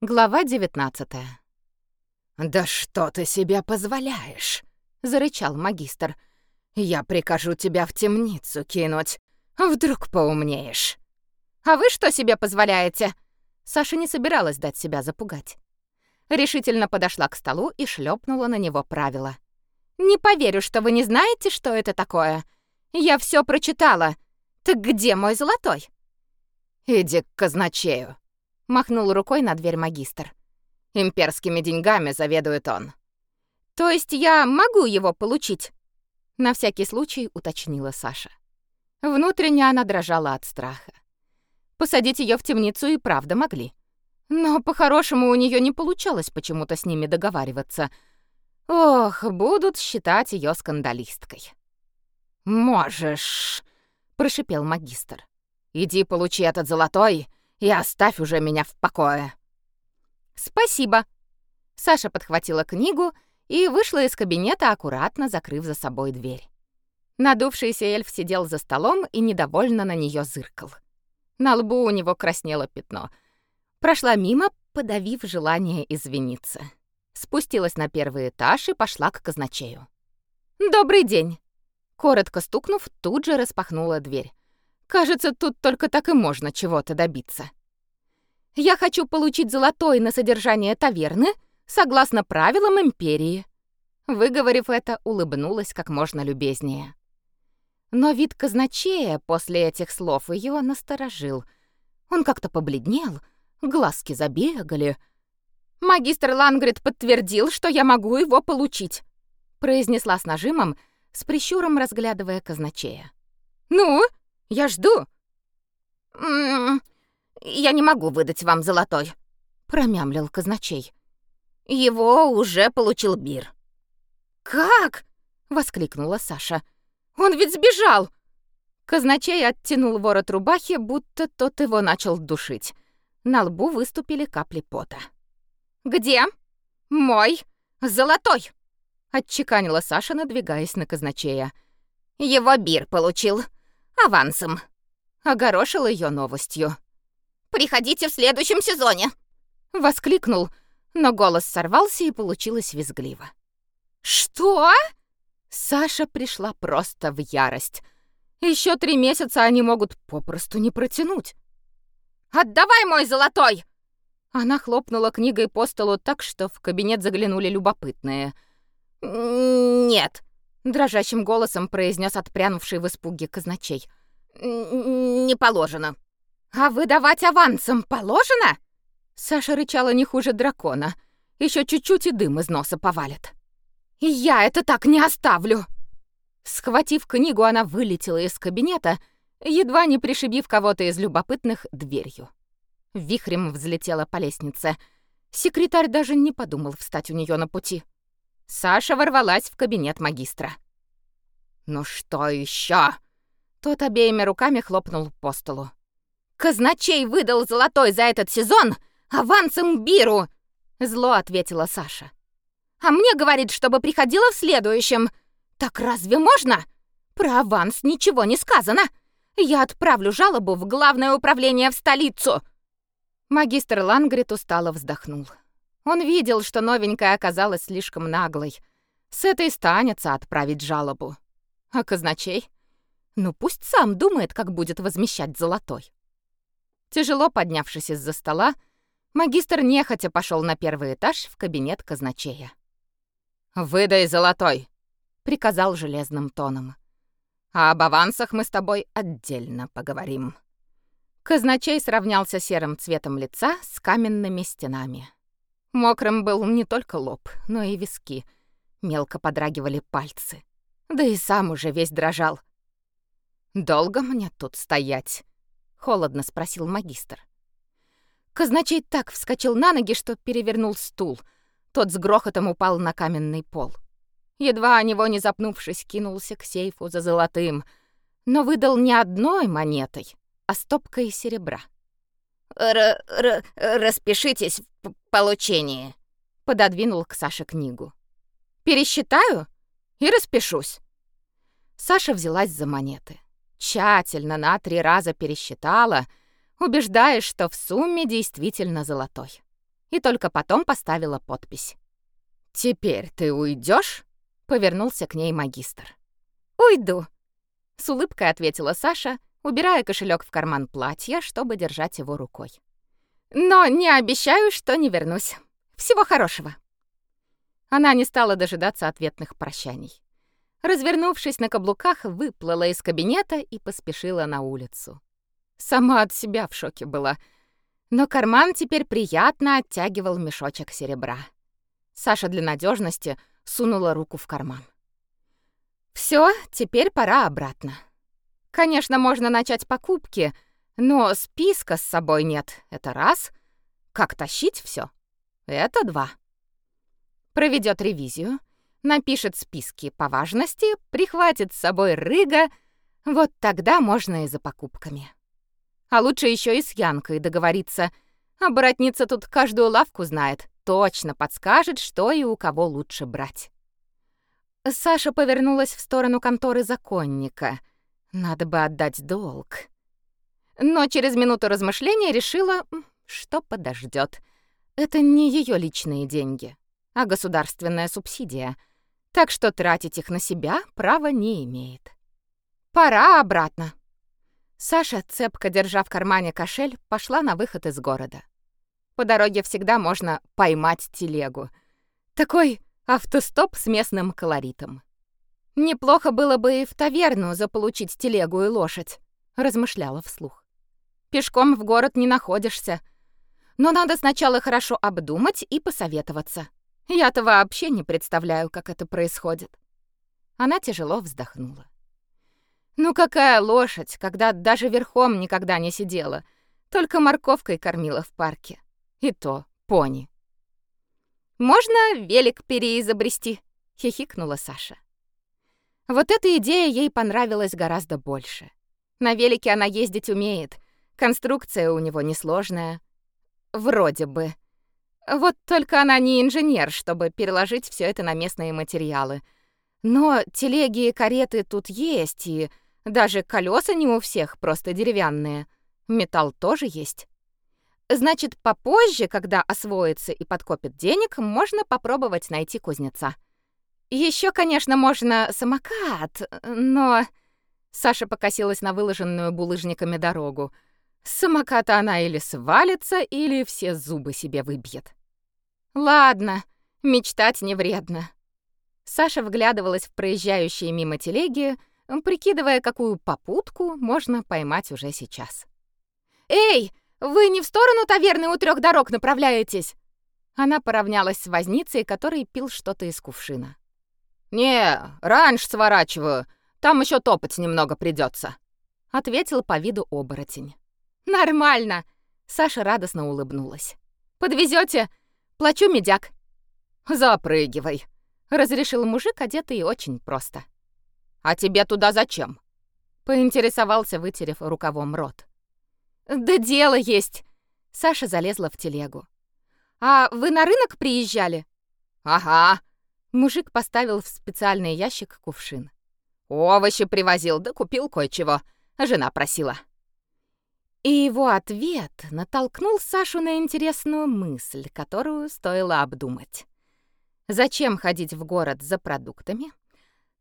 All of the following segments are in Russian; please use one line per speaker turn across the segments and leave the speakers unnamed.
Глава 19
«Да что ты себе позволяешь?» — зарычал магистр. «Я прикажу тебя в темницу кинуть. Вдруг поумнеешь».
«А вы что себе позволяете?» Саша не собиралась дать себя запугать. Решительно подошла к столу и шлепнула на него правила. «Не поверю, что вы не знаете, что это такое. Я все прочитала. Так где мой золотой?»
«Иди к казначею»,
махнул рукой на дверь магистр.
Имперскими деньгами заведует он.
То есть я могу его получить? На всякий случай уточнила Саша. Внутренне она дрожала от страха. Посадить ее в темницу и правда могли. Но по-хорошему у нее не получалось почему-то с ними договариваться. Ох, будут считать ее скандалисткой.
«Можешь», — прошипел магистр. «Иди получи этот золотой и оставь уже меня в покое».
«Спасибо». Саша подхватила книгу и вышла из кабинета, аккуратно закрыв за собой дверь. Надувшийся эльф сидел за столом и недовольно на нее зыркал. На лбу у него краснело пятно. Прошла мимо, подавив желание извиниться. Спустилась на первый этаж и пошла к казначею. «Добрый день!» Коротко стукнув, тут же распахнула дверь. Кажется, тут только так и можно чего-то добиться. Я хочу получить золотой на содержание таверны согласно правилам империи. Выговорив это, улыбнулась как можно любезнее. Но вид казначея после этих слов ее насторожил. Он как-то побледнел, глазки забегали. «Магистр Лангрид подтвердил, что я могу его получить», произнесла с нажимом, с прищуром разглядывая казначея. «Ну, я жду. М -м -м, я не могу выдать вам золотой, промямлил казначей. Его уже получил Бир. Как? воскликнула Саша. Он ведь сбежал. Казначей оттянул ворот рубахи, будто тот его начал душить. На лбу выступили капли пота. «Где? Мой золотой!» — отчеканила Саша, надвигаясь на казначея. «Его Бир получил авансом. Огорошил ее новостью. «Приходите в следующем сезоне!» Воскликнул, но голос сорвался и получилось визгливо. «Что?» Саша пришла просто в ярость. Еще три месяца они могут попросту не протянуть. «Отдавай мой золотой!» Она хлопнула книгой по столу так, что в кабинет заглянули любопытные. «Нет», дрожащим голосом произнес отпрянувший в испуге казначей. Не положено. А выдавать авансом положено? Саша рычала не хуже дракона. Еще чуть-чуть и дым из носа повалит. И я это так не оставлю. Схватив книгу, она вылетела из кабинета, едва не пришибив кого-то из любопытных дверью. Вихрем взлетела по лестнице. Секретарь даже не подумал встать у нее на пути. Саша ворвалась в кабинет магистра. «Ну что еще? Тот обеими руками хлопнул по столу. «Казначей выдал золотой за этот сезон авансом Биру!» Зло ответила Саша. «А мне говорит, чтобы приходила в следующем. Так разве можно? Про аванс ничего не сказано. Я отправлю жалобу в главное управление в столицу!» Магистр Лангрид устало вздохнул. Он видел, что новенькая оказалась слишком наглой. С этой станется отправить жалобу. А казначей? Ну пусть сам думает, как будет возмещать золотой. Тяжело поднявшись из-за стола, магистр нехотя пошел на первый этаж в кабинет казначея. «Выдай золотой!» — приказал железным тоном. «А об авансах мы с тобой отдельно поговорим». Казначей сравнялся серым цветом лица с каменными стенами. Мокрым был не только лоб, но и виски. Мелко подрагивали пальцы. Да и сам уже весь дрожал. «Долго мне тут стоять?» — холодно спросил магистр. Казначей так вскочил на ноги, что перевернул стул. Тот с грохотом упал на каменный пол. Едва о него не запнувшись, кинулся к сейфу за золотым, но выдал не одной монетой, а стопкой серебра. Р -р «Распишитесь в получении», — пододвинул к Саше книгу. «Пересчитаю и распишусь». Саша взялась за монеты. Тщательно на три раза пересчитала, убеждаясь, что в сумме действительно золотой. и только потом поставила подпись.
«Теперь ты уйдешь? повернулся к ней магистр.
«Уйду», — с улыбкой ответила Саша, убирая кошелек в карман платья, чтобы держать его рукой. «Но не обещаю, что не вернусь. Всего хорошего». Она не стала дожидаться ответных прощаний. Развернувшись на каблуках, выплыла из кабинета и поспешила на улицу. Сама от себя в шоке была. Но карман теперь приятно оттягивал мешочек серебра. Саша для надежности сунула руку в карман. Все, теперь пора обратно. Конечно, можно начать покупки, но списка с собой нет. Это раз. Как тащить все? Это два. Проведет ревизию, напишет списки по важности, прихватит с собой рыга. Вот тогда можно и за покупками. А лучше еще и с Янкой договориться. А братница тут каждую лавку знает точно подскажет, что и у кого лучше брать. Саша повернулась в сторону конторы законника. Надо бы отдать долг. Но через минуту размышления решила, что подождет. Это не ее личные деньги, а государственная субсидия. Так что тратить их на себя права не имеет. Пора обратно. Саша, цепко держа в кармане кошель, пошла на выход из города. По дороге всегда можно поймать телегу. Такой автостоп с местным колоритом. Неплохо было бы и в таверну заполучить телегу и лошадь, размышляла вслух. Пешком в город не находишься. Но надо сначала хорошо обдумать и посоветоваться. Я-то вообще не представляю, как это происходит. Она тяжело вздохнула. Ну какая лошадь, когда даже верхом никогда не сидела, только морковкой кормила в парке. И то пони. «Можно велик переизобрести?» — хихикнула Саша. Вот эта идея ей понравилась гораздо больше. На велике она ездить умеет, конструкция у него несложная. Вроде бы. Вот только она не инженер, чтобы переложить все это на местные материалы. Но телеги и кареты тут есть, и даже колеса не у всех просто деревянные. Металл тоже есть. Значит, попозже, когда освоится и подкопит денег, можно попробовать найти кузнеца. Еще, конечно, можно самокат, но... Саша покосилась на выложенную булыжниками дорогу. С самоката она или свалится, или все зубы себе выбьет. Ладно, мечтать не вредно. Саша вглядывалась в проезжающие мимо телеги, прикидывая, какую попутку можно поймать уже сейчас. «Эй, вы не в сторону таверны у трех дорог направляетесь?» Она поравнялась с возницей, который пил что-то из кувшина. «Не, раньше сворачиваю. Там еще топать немного придется, ответил по виду оборотень. «Нормально!» Саша радостно улыбнулась. Подвезете? Плачу медяк». «Запрыгивай», — разрешил мужик, одетый очень просто. «А тебе туда зачем?» — поинтересовался, вытерев рукавом рот. Да дело есть. Саша залезла в телегу. А вы на рынок приезжали? Ага. Мужик поставил в специальный ящик кувшин. Овощи привозил, да купил кое-чего. Жена просила. И его ответ натолкнул Сашу на интересную мысль, которую стоило обдумать. Зачем ходить в город за продуктами,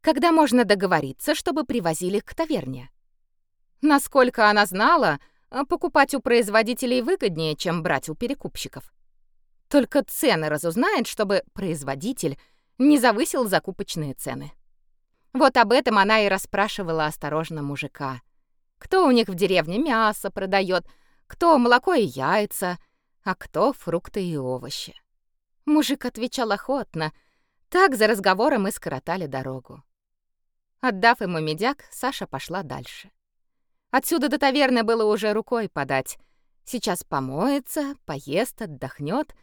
когда можно договориться, чтобы привозили к таверне? Насколько она знала, покупать у производителей выгоднее, чем брать у перекупщиков. Только цены разузнает, чтобы производитель не завысил закупочные цены. Вот об этом она и расспрашивала осторожно мужика. Кто у них в деревне мясо продает, кто молоко и яйца, а кто фрукты и овощи. Мужик отвечал охотно. Так за разговором и скоротали дорогу. Отдав ему медяк, Саша пошла дальше. Отсюда до таверны было уже рукой подать. Сейчас помоется, поест, отдохнет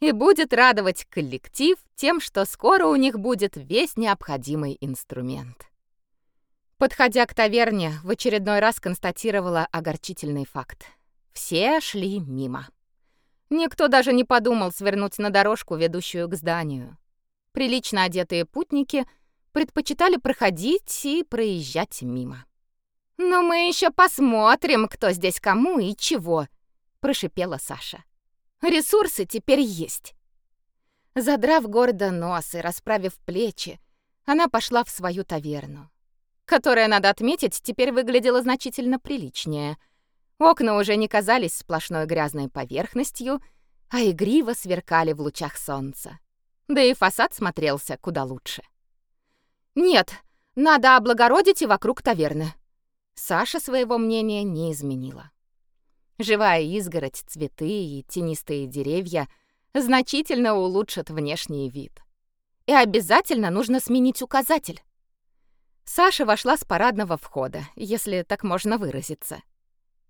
и будет радовать коллектив тем, что скоро у них будет весь необходимый инструмент. Подходя к таверне, в очередной раз констатировала огорчительный факт. Все шли мимо. Никто даже не подумал свернуть на дорожку, ведущую к зданию. Прилично одетые путники предпочитали проходить и проезжать мимо. «Но мы еще посмотрим, кто здесь кому и чего», — прошипела Саша. Ресурсы теперь есть. Задрав гордо нос и расправив плечи, она пошла в свою таверну, которая, надо отметить, теперь выглядела значительно приличнее. Окна уже не казались сплошной грязной поверхностью, а игриво сверкали в лучах солнца. Да и фасад смотрелся куда лучше. «Нет, надо облагородить и вокруг таверны». Саша своего мнения не изменила. Живая изгородь, цветы и тенистые деревья значительно улучшат внешний вид. И обязательно нужно сменить указатель. Саша вошла с парадного входа, если так можно выразиться.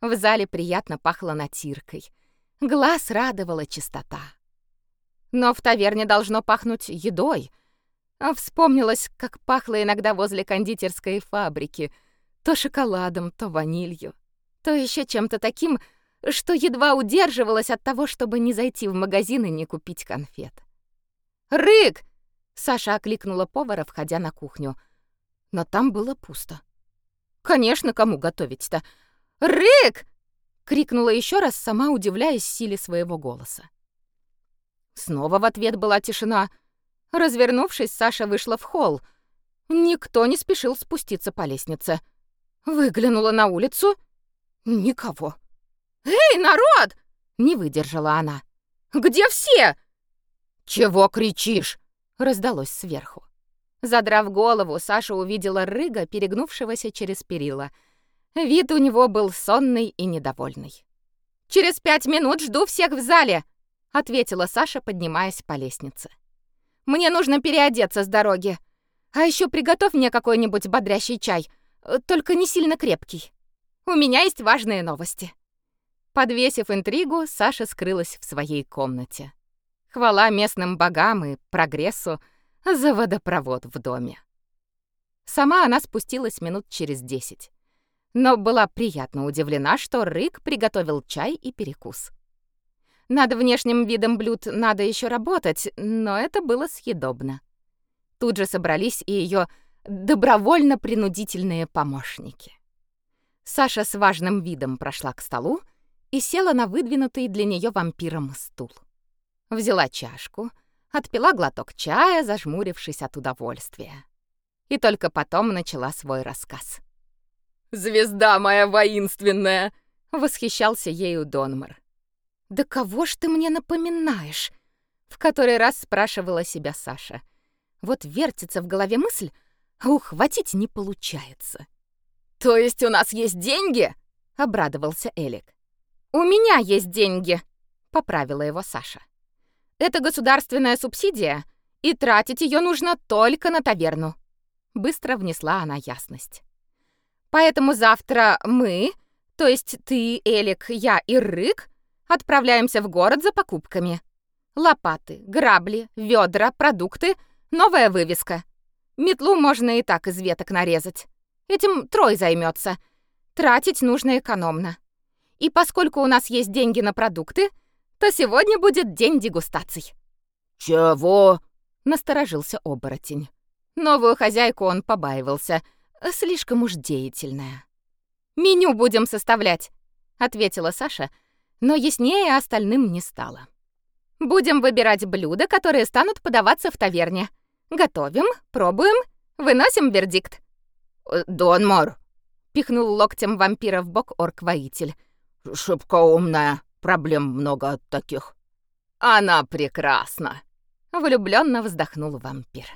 В зале приятно пахло натиркой. Глаз радовала чистота. Но в таверне должно пахнуть едой. А вспомнилось, как пахло иногда возле кондитерской фабрики. То шоколадом, то ванилью, то еще чем-то таким, что едва удерживалась от того, чтобы не зайти в магазин и не купить конфет. «Рык!» — Саша окликнула повара, входя на кухню. Но там было пусто. «Конечно, кому готовить-то? Рык!» — крикнула еще раз, сама удивляясь силе своего голоса. Снова в ответ была тишина. Развернувшись, Саша вышла в холл. Никто не спешил спуститься по лестнице. Выглянула на улицу. Никого. «Эй, народ!» — не выдержала она. «Где все?» «Чего кричишь?» — раздалось сверху. Задрав голову, Саша увидела Рыга, перегнувшегося через перила. Вид у него был сонный и недовольный. «Через пять минут жду всех в зале!» — ответила Саша, поднимаясь по лестнице. «Мне нужно переодеться с дороги. А еще приготовь мне какой-нибудь бодрящий чай, только не сильно крепкий. У меня есть важные новости». Подвесив интригу, Саша скрылась в своей комнате. Хвала местным богам и прогрессу за водопровод в доме. Сама она спустилась минут через десять, но была приятно удивлена, что Рык приготовил чай и перекус. Над внешним видом блюд надо еще работать, но это было съедобно. Тут же собрались и ее добровольно-принудительные помощники. Саша с важным видом прошла к столу, и села на выдвинутый для нее вампиром стул. Взяла чашку, отпила глоток чая, зажмурившись от удовольствия. И только потом начала свой рассказ. «Звезда моя воинственная!» — восхищался ею Донмар. «Да кого ж ты мне напоминаешь?» — в который раз спрашивала себя Саша. Вот вертится в голове мысль, а ухватить не получается. «То есть у нас есть деньги?» — обрадовался Элик. «У меня есть деньги», — поправила его Саша. «Это государственная субсидия, и тратить ее нужно только на таверну». Быстро внесла она ясность. «Поэтому завтра мы, то есть ты, Элик, я и Рык, отправляемся в город за покупками. Лопаты, грабли, ведра, продукты, новая вывеска. Метлу можно и так из веток нарезать. Этим Трой займется. Тратить нужно экономно. И поскольку у нас есть деньги на продукты, то сегодня будет день дегустаций».
«Чего?»
— насторожился оборотень. Новую хозяйку он побаивался, слишком уж деятельная. «Меню будем составлять», — ответила Саша, но яснее остальным не стало. «Будем выбирать блюда, которые станут подаваться в таверне. Готовим, пробуем, выносим вердикт».
«Э, «Донмор», —
пихнул локтем вампира в бок орк-воитель.
Шибко умная, проблем много от таких.
Она прекрасна. Влюбленно вздохнул вампир.